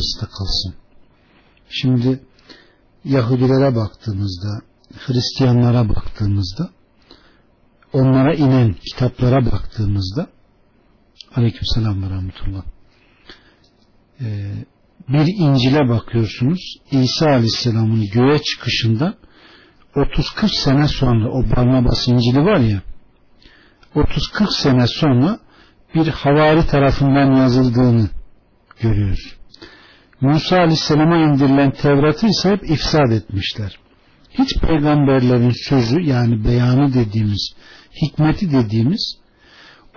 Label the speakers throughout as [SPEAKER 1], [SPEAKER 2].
[SPEAKER 1] hırslı kılsın. Şimdi Yahudilere baktığımızda, Hristiyanlara baktığımızda, onlara inen kitaplara baktığımızda Aleykümselam ve Rahmetullah ee, bir İncil'e bakıyorsunuz İsa Aleyhisselam'ın göğe çıkışında 30-40 sene sonra o Barnabas İncil'i var ya 30-40 sene sonra bir havari tarafından yazıldığını görüyoruz. Musa Aleyhisselam'a indirilen Tevrat'ı ise hep ifsad etmişler. Hiç peygamberlerin sözü yani beyanı dediğimiz, hikmeti dediğimiz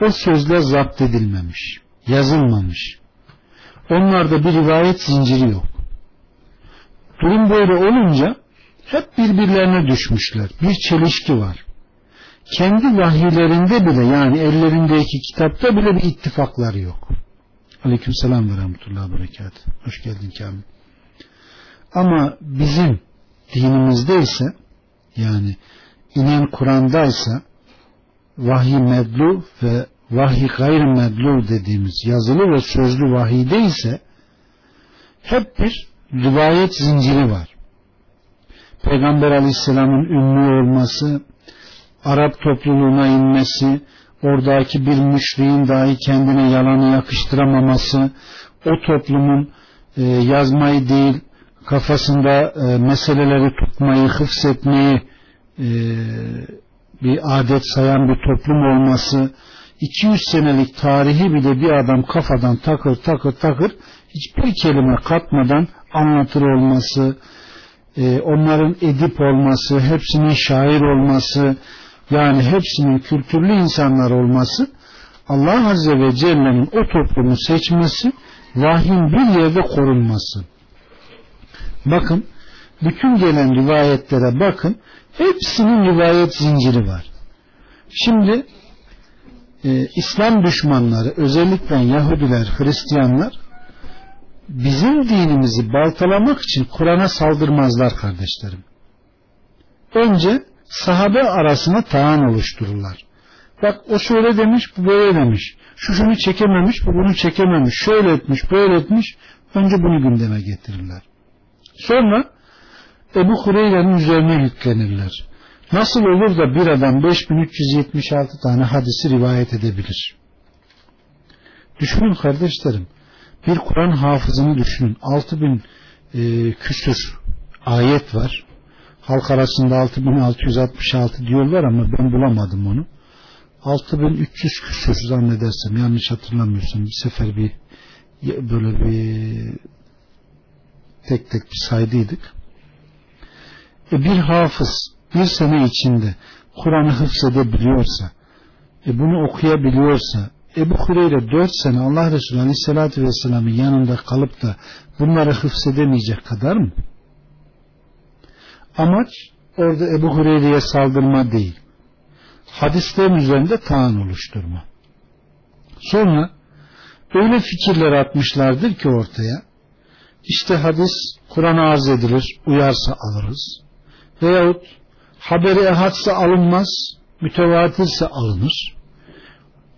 [SPEAKER 1] o sözler zapt edilmemiş, yazılmamış. Onlarda bir rivayet zinciri yok. Durum böyle olunca hep birbirlerine düşmüşler. Bir çelişki var. Kendi vahiylerinde bile yani ellerindeki kitapta bile bir ittifakları yok. Aleyküm selam ve rahmetullahi berekat. Hoş geldin Kamil. Ama bizim dinimizde ise yani inen Kur'an'da ise vahiy medlu ve vahiy gayr medlu dediğimiz yazılı ve sözlü vahiyde ise hep bir rivayet zinciri var. Peygamber aleyhisselamın ünlü olması, Arap topluluğuna inmesi, oradaki bir müşriğin dahi kendine yalanı yakıştıramaması, o toplumun e, yazmayı değil kafasında e, meseleleri tutmayı, hıfzetmeyi e, bir adet sayan bir toplum olması, 200 senelik tarihi bile bir adam kafadan takır takır takır hiçbir kelime katmadan anlatır olması, e, onların edip olması, hepsinin şair olması, yani hepsinin kültürlü insanlar olması, Allah Azze ve Celle'nin o toplumu seçmesi, vahyin bir yerde korunması. Bakın, bütün gelen rivayetlere bakın, hepsinin rivayet zinciri var. Şimdi e, İslam düşmanları özellikle Yahudiler, Hristiyanlar bizim dinimizi baltalamak için Kur'an'a saldırmazlar kardeşlerim. Önce sahabe arasına taan oluştururlar. Bak o şöyle demiş, bu böyle demiş. Şu şunu çekememiş, bu bunu çekememiş. Şöyle etmiş, böyle etmiş. Önce bunu gündeme getirirler. Sonra Ebu Hureyre'nin üzerine yüklenirler. Nasıl olur da bir adam 5376 tane hadisi rivayet edebilir? Düşünün kardeşlerim. Bir Kur'an hafızını düşünün. 6000 e, küsür ayet var. Halk arasında 6666 diyorlar ama ben bulamadım onu. 6300 küsür zannedersem yanlış hatırlamıyorsam bir sefer bir böyle bir tek tek bir saydıydık. E bir hafız bir sene içinde Kur'an'ı hıfzedebiliyorsa e bunu okuyabiliyorsa Ebu Hureyre dört sene Allah Resulü Aleyhisselatü Vesselam'ın yanında kalıp da bunları hıfzedemeyecek kadar mı? Amaç orada Ebu Hureyre'ye saldırma değil. Hadislerin üzerinde taan oluşturma. Sonra öyle fikirler atmışlardır ki ortaya işte hadis Kur'an'a arz edilir, uyarsa alırız. Veyahut haberi ehadse alınmaz, mütevatirse alınır.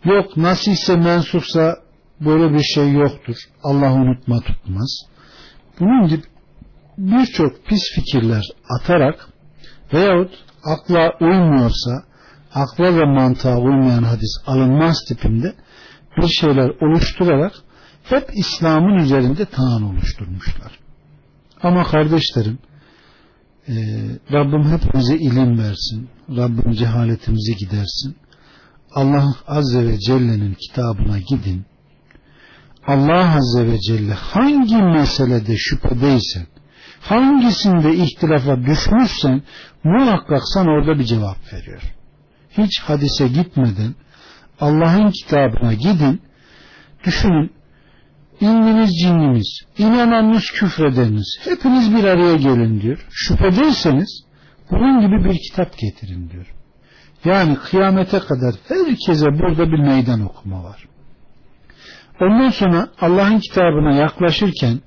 [SPEAKER 1] Yok nasılse mensupsa böyle bir şey yoktur. Allah unutma tutmaz. Bunun gibi birçok pis fikirler atarak veyahut akla uymuyorsa akla ve mantığa uymayan hadis alınmaz tipinde bir şeyler oluşturarak hep İslam'ın üzerinde taan oluşturmuşlar. Ama kardeşlerim e, Rabbim hepimize ilim versin. Rabbim cehaletimizi gidersin. Allah Azze ve Celle'nin kitabına gidin. Allah Azze ve Celle hangi meselede şüphedeysen hangisinde ihtilafa düşmüşsen muhakkak sana orada bir cevap veriyor. Hiç hadise gitmeden Allah'ın kitabına gidin düşünün İnniniz cinniniz, inananınız küfredeniniz, hepiniz bir araya gelin diyor. Şüphedeyseniz bunun gibi bir kitap getirin diyor. Yani kıyamete kadar herkese burada bir meydan okuma var. Ondan sonra Allah'ın kitabına yaklaşırken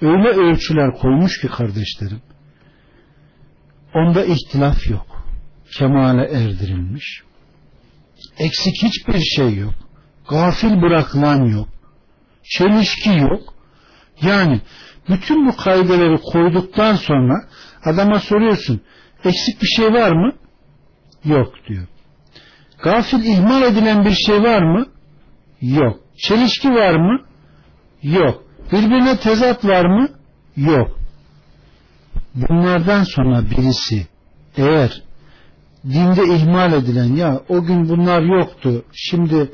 [SPEAKER 1] öyle ölçüler koymuş ki kardeşlerim onda ihtilaf yok. Kemale erdirilmiş. Eksik hiçbir şey yok. Gafil bırakılan yok. Çelişki yok. Yani bütün bu kaideleri koyduktan sonra adama soruyorsun eksik bir şey var mı? Yok diyor. Gafil ihmal edilen bir şey var mı? Yok. Çelişki var mı? Yok. Birbirine tezat var mı? Yok. Bunlardan sonra birisi eğer dinde ihmal edilen ya o gün bunlar yoktu şimdi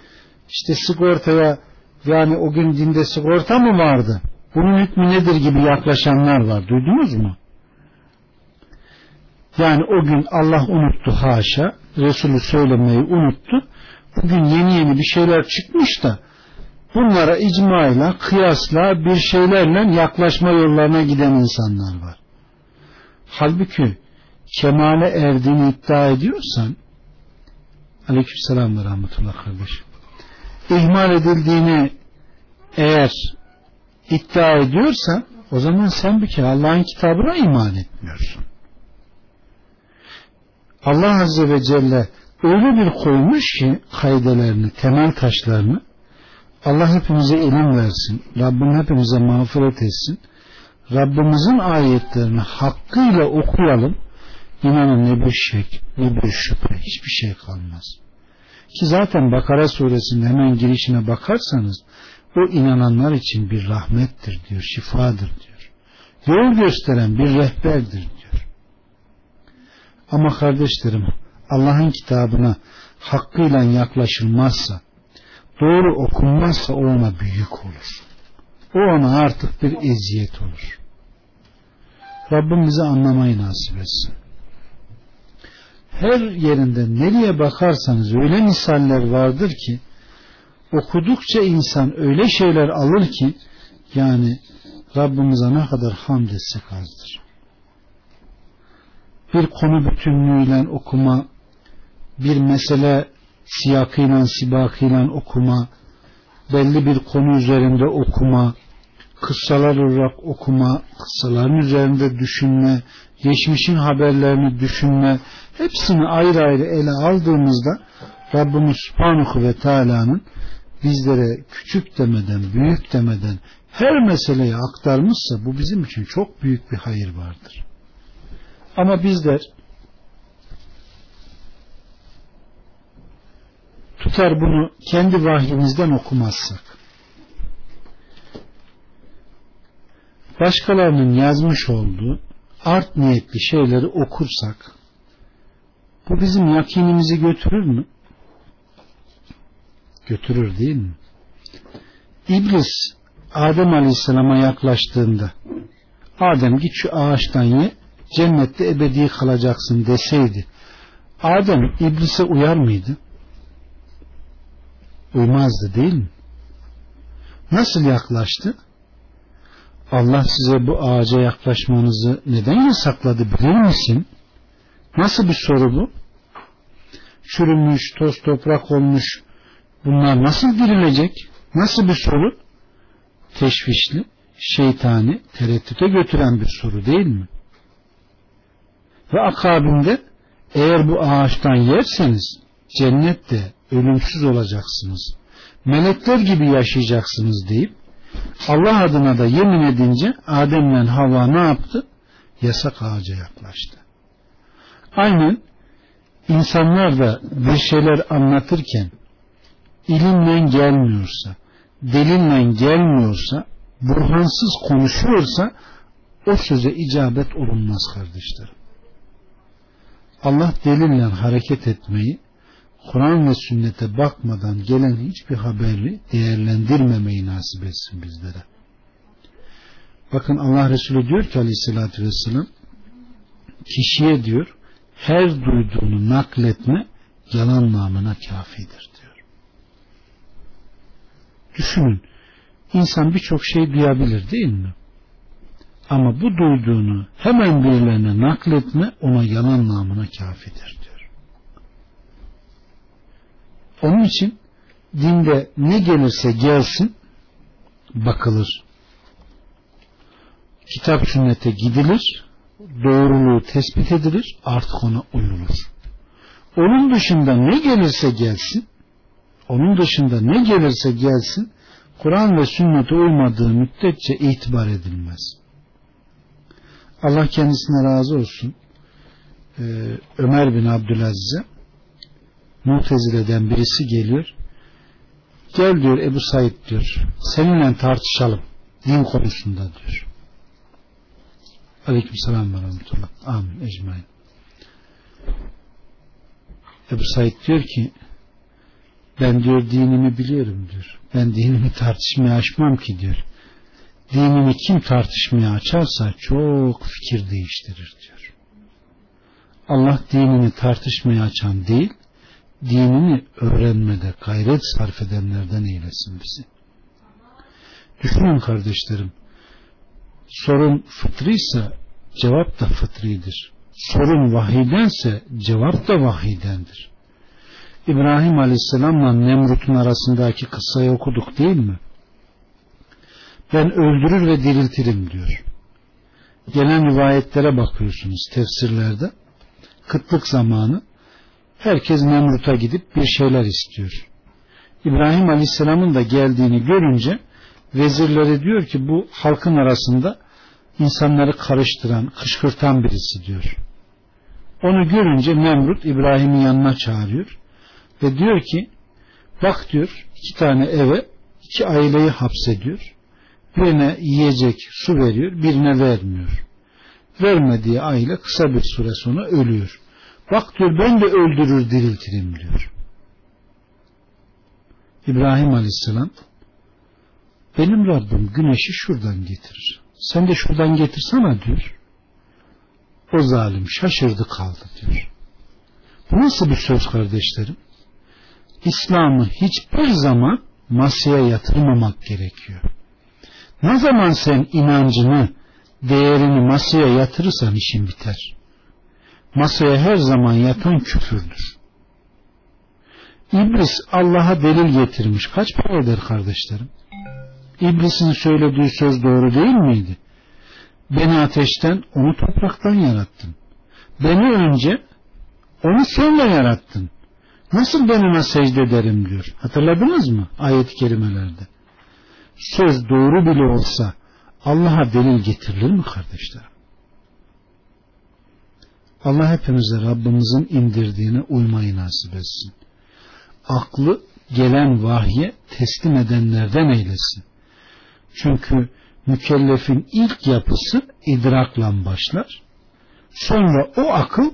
[SPEAKER 1] işte sigortaya yani o gün dinde sigorta mı vardı bunun hükmü nedir gibi yaklaşanlar var duydunuz mu? Yani o gün Allah unuttu haşa Resulü söylemeyi unuttu bugün yeni yeni bir şeyler çıkmış da bunlara icmayla kıyasla bir şeylerle yaklaşma yollarına giden insanlar var. Halbuki kemale erdiğini iddia ediyorsan aleykümselam ve rahmetullah kardeşim ihmal edildiğini eğer iddia ediyorsan o zaman sen bir kere Allah'ın kitabına iman etmiyorsun. Allah Azze ve Celle öyle bir koymuş ki kaydelerini, temel taşlarını Allah hepimize ilim versin. Rabbim hepimize mağfiret etsin. Rabbimizin ayetlerini hakkıyla okuyalım. İnanın ne bir şek, ne bir şüphe, hiçbir şey kalmaz. Ki zaten Bakara suresinin hemen girişine bakarsanız o inananlar için bir rahmettir diyor, şifadır diyor. Yol gösteren bir rehberdir diyor. Ama kardeşlerim Allah'ın kitabına hakkıyla yaklaşılmazsa, doğru okunmazsa o ona büyük olur. O ona artık bir eziyet olur. Rabbim bize anlamayı nasip etsin. Her yerinde nereye bakarsanız öyle misaller vardır ki okudukça insan öyle şeyler alır ki yani Rabbimize ne kadar hamd etsek azdır. Bir konu bütünlüğüyle okuma, bir mesele siyakıyla, sibakıyla okuma, belli bir konu üzerinde okuma, kıssalar olarak okuma, kıssaların üzerinde düşünme, geçmişin haberlerini düşünme, hepsini ayrı ayrı ele aldığımızda Rabbimiz Subhanahu ve Teala'nın bizlere küçük demeden, büyük demeden her meseleyi aktarmışsa bu bizim için çok büyük bir hayır vardır. Ama bizler tutar bunu kendi vahyimizden okumazsak başkalarının yazmış olduğu art niyetli şeyleri okursak bu bizim yakinimizi götürür mü? Götürür değil mi? İblis Adem Aleyhisselam'a yaklaştığında Adem git şu ağaçtan ye cennette ebedi kalacaksın deseydi Adem iblise uyar mıydı? Uymazdı değil mi? Nasıl yaklaştı? Allah size bu ağaca yaklaşmanızı neden yasakladı bilir misin? Nasıl bir soru bu? Çürümüş, toz toprak olmuş. Bunlar nasıl dirilecek? Nasıl bir soru? Teşvişli, şeytani, tereddüte götüren bir soru değil mi? Ve akabinde eğer bu ağaçtan yerseniz cennette ölümsüz olacaksınız. Melekler gibi yaşayacaksınız deyip Allah adına da yemin edince Adem'le Havva ne yaptı? Yasak ağaca yaklaştı. Aynen insanlar da bir şeyler anlatırken ilimle gelmiyorsa, delille gelmiyorsa, burhansız konuşuyorsa o söze icabet olunmaz kardeşlerim. Allah delille hareket etmeyi, Kur'an ve sünnete bakmadan gelen hiçbir haberi değerlendirmemeyi nasip etsin bizlere. Bakın Allah Resulü diyor ki aleyhissalatü vesselam kişiye diyor her duyduğunu nakletme yalan namına kafidir diyor. Düşünün insan birçok şey duyabilir değil mi? Ama bu duyduğunu hemen birilerine nakletme ona yalan namına kafidir diyor. Onun için dinde ne gelirse gelsin bakılır. Kitap sünnete gidilir, doğruluğu tespit edilir, artık ona uyulur. Onun dışında ne gelirse gelsin, onun dışında ne gelirse gelsin, Kur'an ve sünnete uymadığı müddetçe itibar edilmez. Allah kendisine razı olsun. Ee, Ömer bin Abdülaziz'e Mutezile'den birisi geliyor. Gel diyor Ebu Said diyor. Seninle tartışalım. Din konusunda diyor. Aleyküm selam ve rahmetullah. Amin. Ecmain. Ebu Said diyor ki ben diyor dinimi biliyorum diyor. Ben dinimi tartışmaya açmam ki diyor. Dinini kim tartışmaya açarsa çok fikir değiştirir diyor. Allah dinini tartışmaya açan değil, dinini öğrenmede gayret sarf edenlerden eylesin bizi. Düşünün kardeşlerim, sorun fıtrıysa cevap da fıtridir. Sorun vahiydense cevap da vahiydendir. İbrahim Aleyhisselam'la Nemrut'un arasındaki kıssayı okuduk değil mi? Ben öldürür ve diriltirim diyor. Gelen rivayetlere bakıyorsunuz tefsirlerde. Kıtlık zamanı herkes Nemrut'a gidip bir şeyler istiyor. İbrahim Aleyhisselam'ın da geldiğini görünce vezirleri diyor ki bu halkın arasında insanları karıştıran, kışkırtan birisi diyor. Onu görünce Nemrut İbrahim'in yanına çağırıyor ve diyor ki bak diyor iki tane eve iki aileyi hapsediyor. Birine yiyecek su veriyor, birine vermiyor. Vermediği aile kısa bir süre sonra ölüyor. Bak diyor ben de öldürür diriltirim diyor. İbrahim Aleyhisselam benim Rabbim güneşi şuradan getirir. Sen de şuradan getirsene diyor. O zalim şaşırdı kaldı diyor. Bu nasıl bir söz kardeşlerim? İslam'ı hiçbir zaman masaya yatırmamak gerekiyor. Ne zaman sen inancını, değerini masaya yatırırsan işin biter. Masaya her zaman yatan küfürdür. İblis Allah'a delil getirmiş. Kaç para eder kardeşlerim? İblisin söylediği söz doğru değil miydi? Beni ateşten, onu topraktan yarattın. Beni önce, onu sonra yarattın. Nasıl ben ona secde ederim diyor. Hatırladınız mı ayet-i kerimelerde? Söz doğru bile olsa Allah'a delil getirilir mi kardeşlerim? Allah hepimize Rabbimizin indirdiğine uymayı nasip etsin. Aklı gelen vahye teslim edenlerden eylesin. Çünkü mükellefin ilk yapısı idrakla başlar. Sonra o akıl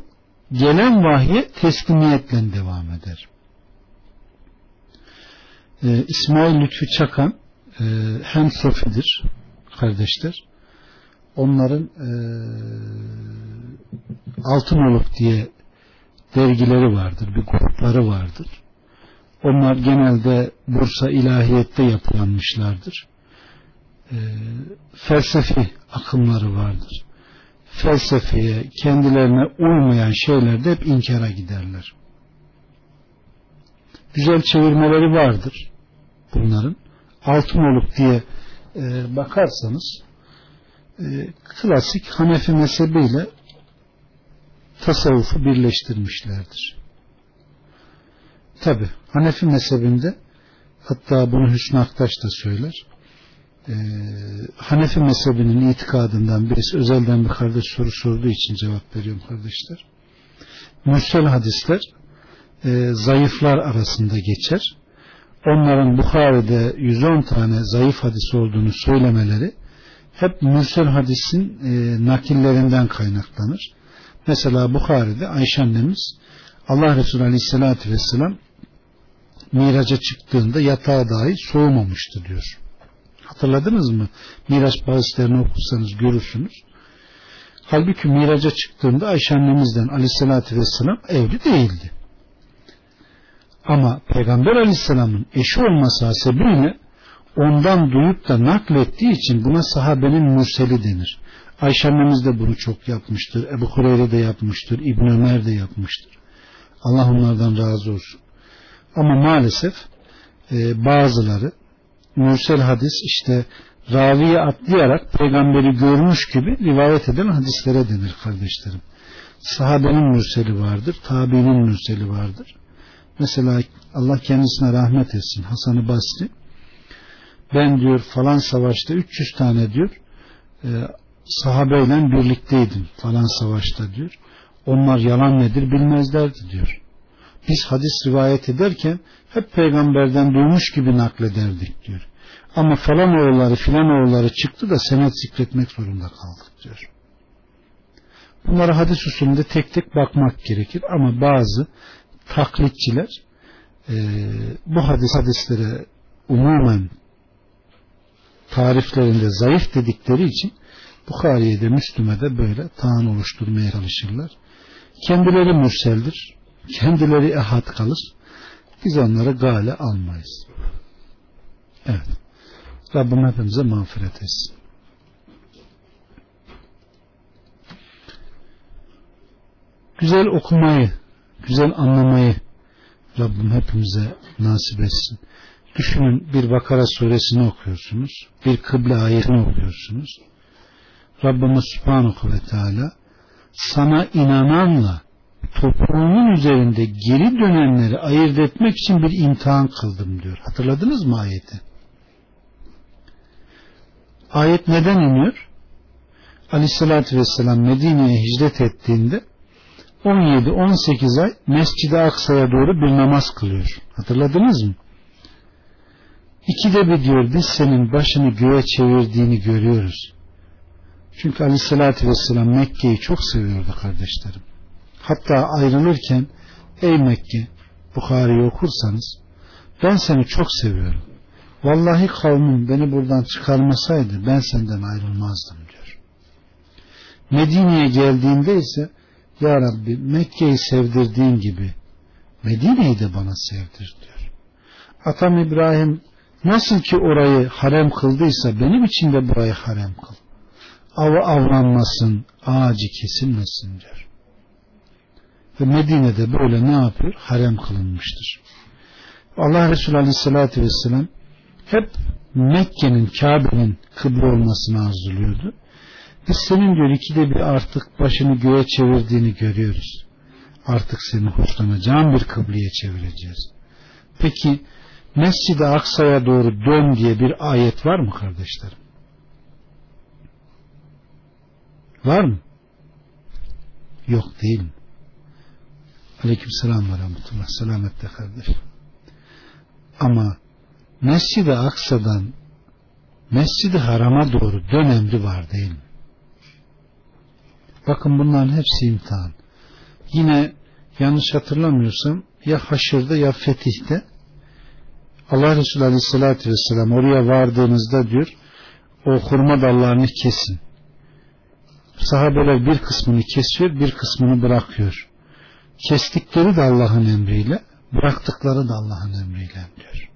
[SPEAKER 1] gelen vahye teslimiyetle devam eder. Ee, İsmail Lütfü Çakan e, hem sofidir kardeşler. Onların e, Altınoluk diye dergileri vardır, bir grupları vardır. Onlar genelde Bursa ilahiyette yapılanmışlardır. E, felsefi akımları vardır felsefeye, kendilerine uymayan şeylerde hep inkara giderler. Güzel çevirmeleri vardır bunların. Altınoluk diye e, bakarsanız e, klasik Hanefi mezhebiyle tasavvufu birleştirmişlerdir. Tabi Hanefi mezhebinde hatta bunu Hüsnü Aktaş da söyler e, Hanefi mezhebinin itikadından birisi özelden bir kardeş soru sorduğu için cevap veriyorum kardeşler. Mürsel hadisler e, zayıflar arasında geçer. Onların Bukhari'de 110 tane zayıf hadis olduğunu söylemeleri hep mürsel hadisin e, nakillerinden kaynaklanır. Mesela Bukhari'de Ayşe annemiz Allah Resulü Aleyhisselatü Vesselam miraca çıktığında yatağı dahi soğumamıştı diyor. Hatırladınız mı? Miraç bahislerini okursanız görürsünüz. Halbuki miraca çıktığında Ayşe annemizden aleyhissalatü vesselam evli değildi. Ama Peygamber aleyhisselamın eşi olması hasebiyle ondan duyup da naklettiği için buna sahabenin mürseli denir. Ayşe annemiz de bunu çok yapmıştır. Ebu Hureyre de yapmıştır. İbn Ömer de yapmıştır. Allah onlardan razı olsun. Ama maalesef e, bazıları mürsel hadis işte raviye atlayarak peygamberi görmüş gibi rivayet eden hadislere denir kardeşlerim. Sahabenin mürseli vardır, tabiinin mürseli vardır. Mesela Allah kendisine rahmet etsin Hasan-ı Basri ben diyor falan savaşta 300 tane diyor e, sahabeyle birlikteydim falan savaşta diyor. Onlar yalan nedir bilmezlerdi diyor. Biz hadis rivayet ederken hep peygamberden duymuş gibi naklederdik diyor. Ama falan oğulları filan oğulları çıktı da senet zikretmek zorunda kaldık diyor. Bunlara hadis usulünde tek tek bakmak gerekir ama bazı taklitçiler e, bu hadis hadislere umumen tariflerinde zayıf dedikleri için Bukhari'ye de Müslüme de böyle taan oluşturmaya çalışırlar. Kendileri mürseldir. Kendileri ehad kalır. Biz onları gale almayız. Evet. Rabbim hepimize mağfiret etsin. Güzel okumayı, güzel anlamayı Rabbim hepimize nasip etsin. Düşünün bir Bakara suresini okuyorsunuz. Bir kıble ayetini okuyorsunuz. Rabbimiz Subhanahu ve Teala sana inananla toprağının üzerinde geri dönenleri ayırt etmek için bir imtihan kıldım diyor. Hatırladınız mı ayeti? Ayet neden iniyor? Aleyhissalatü Vesselam Medine'ye hicret ettiğinde 17-18 ay Mescid-i Aksa'ya doğru bir namaz kılıyor. Hatırladınız mı? İkide bir diyor biz senin başını göğe çevirdiğini görüyoruz. Çünkü aleyhissalatü vesselam Mekke'yi çok seviyordu kardeşlerim. Hatta ayrılırken ey Mekke Bukhari'yi okursanız ben seni çok seviyorum. Vallahi kavmim beni buradan çıkarmasaydı ben senden ayrılmazdım diyor. Medine'ye geldiğinde ise Ya Rabbi Mekke'yi sevdirdiğin gibi Medine'yi de bana sevdir diyor. Atam İbrahim nasıl ki orayı harem kıldıysa benim için de burayı harem kıl avı avlanmasın, ağacı kesilmesin diyor. Ve Medine'de böyle ne yapıyor? Harem kılınmıştır. Allah Resulü Aleyhisselatü Vesselam hep Mekke'nin, Kabe'nin kıble olmasını arzuluyordu. Biz senin diyor ikide bir artık başını göğe çevirdiğini görüyoruz. Artık seni hoşlanacağın bir kıbleye çevireceğiz. Peki Mescid-i Aksa'ya doğru dön diye bir ayet var mı kardeşlerim? Var mı? Yok değil mi? Aleyküm selam ve rahmetullah. Selamette kardeş. Ama Mescid-i Aksa'dan Mescid-i Haram'a doğru dön emri var değil mi? Bakın bunların hepsi imtihan. Yine yanlış hatırlamıyorsam ya Haşır'da ya Fetih'te Allah Resulü Aleyhisselatü Vesselam oraya vardığınızda diyor o hurma dallarını kesin sahabeler bir kısmını kesiyor bir kısmını bırakıyor. Kestikleri de Allah'ın emriyle bıraktıkları da Allah'ın emriyle diyor.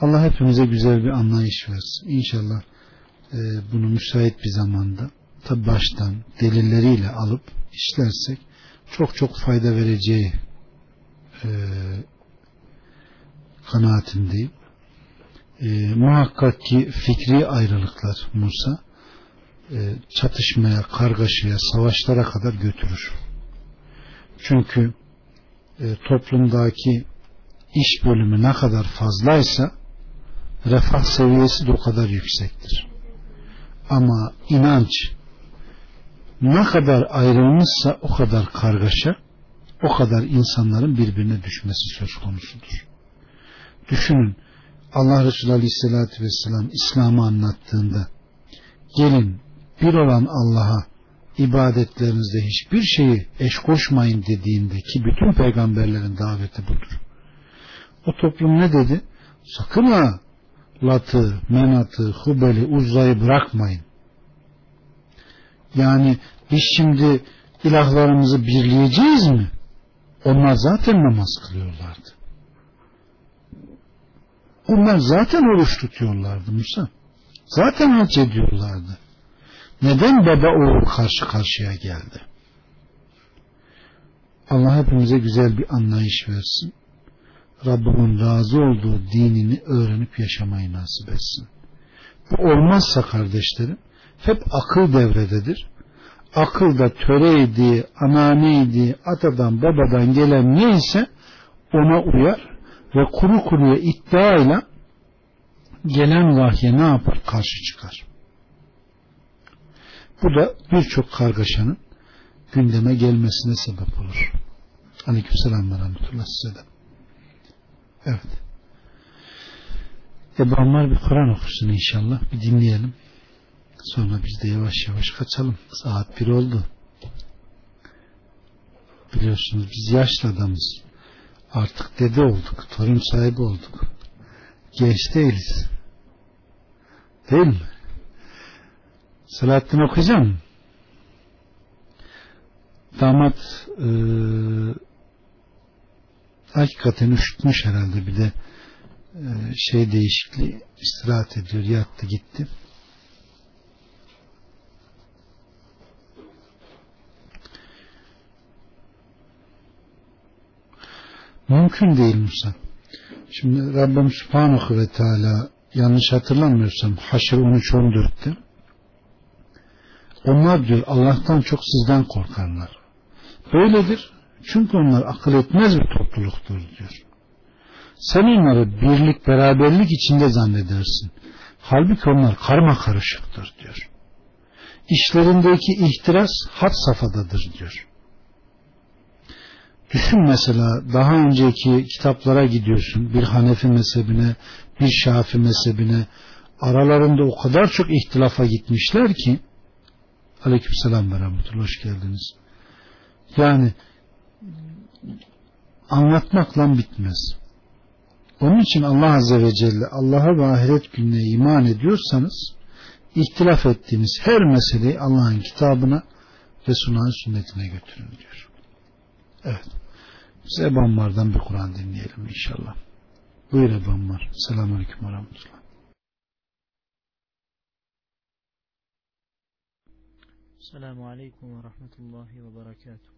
[SPEAKER 1] Allah hepimize güzel bir anlayış versin. İnşallah e, bunu müsait bir zamanda tabi baştan delilleriyle alıp işlersek çok çok fayda vereceği e, kanaatindeyim. E, muhakkak ki fikri ayrılıklar Musa e, çatışmaya, kargaşaya, savaşlara kadar götürür. Çünkü e, toplumdaki iş bölümü ne kadar fazlaysa refah seviyesi de o kadar yüksektir. Ama inanç ne kadar ayrılmışsa o kadar kargaşa, o kadar insanların birbirine düşmesi söz konusudur. Düşünün Allah Resulü Aleyhisselatü Vesselam İslam'ı anlattığında gelin bir olan Allah'a ibadetlerinizde hiçbir şeyi eş koşmayın dediğinde ki bütün peygamberlerin daveti budur. O toplum ne dedi? Sakın ha Lat'ı, Menat'ı, Hubel'i, Uzza'yı bırakmayın. Yani biz şimdi ilahlarımızı birleyeceğiz mi? Onlar zaten namaz kılıyorlardı. Onlar zaten oruç tutuyorlardı Musa. Zaten hac ediyorlardı. Neden baba oğul karşı karşıya geldi? Allah hepimize güzel bir anlayış versin. Rabbimin razı olduğu dinini öğrenip yaşamayı nasip etsin. Bu olmazsa kardeşlerim hep akıl devrededir. Akılda töreydi, ananeydi, atadan babadan gelen neyse ona uyar ve kuru kuruya iddiayla gelen vahye ne yapar? Karşı çıkar. Bu da birçok kargaşanın gündeme gelmesine sebep olur. Aleyküm selam ve rahmetullah size de. Evet. Ebu Ammar bir Kur'an okusun inşallah. Bir dinleyelim. Sonra biz de yavaş yavaş kaçalım. Saat bir oldu. Biliyorsunuz biz yaşlı adamız. Artık dede olduk. Torun sahibi olduk. Genç değiliz. Değil mi? Selahattin okuyacağım. Damat e, hakikaten üşütmüş herhalde bir de e, şey değişikliği istirahat ediyor. Yattı gitti. Mümkün değil Musa. Şimdi Rabbim Subhanahu ve Teala yanlış hatırlamıyorsam Haşr 13-14'te onlar diyor Allah'tan çok sizden korkarlar. Böyledir. Çünkü onlar akıl etmez bir topluluktur diyor. Sen onları birlik beraberlik içinde zannedersin. Halbuki onlar karma karışıktır diyor. İşlerindeki ihtiras had safhadadır diyor. Düşün mesela daha önceki kitaplara gidiyorsun. Bir Hanefi mezhebine, bir Şafi mezhebine. Aralarında o kadar çok ihtilafa gitmişler ki Aleykümselam ve rahmetullah. Hoş geldiniz. Yani anlatmakla bitmez. Onun için Allah Azze ve Celle Allah'a ve ahiret gününe iman ediyorsanız ihtilaf ettiğiniz her meseleyi Allah'ın kitabına Resulullah'ın sünnetine götürün diyor. Evet. Biz Ebu bir Kur'an dinleyelim inşallah. Buyur Ebu Ammar. Selamun Aleyküm ve.
[SPEAKER 2] Selamun Aleyküm ve Rahmetullahi ve Berekatuhu.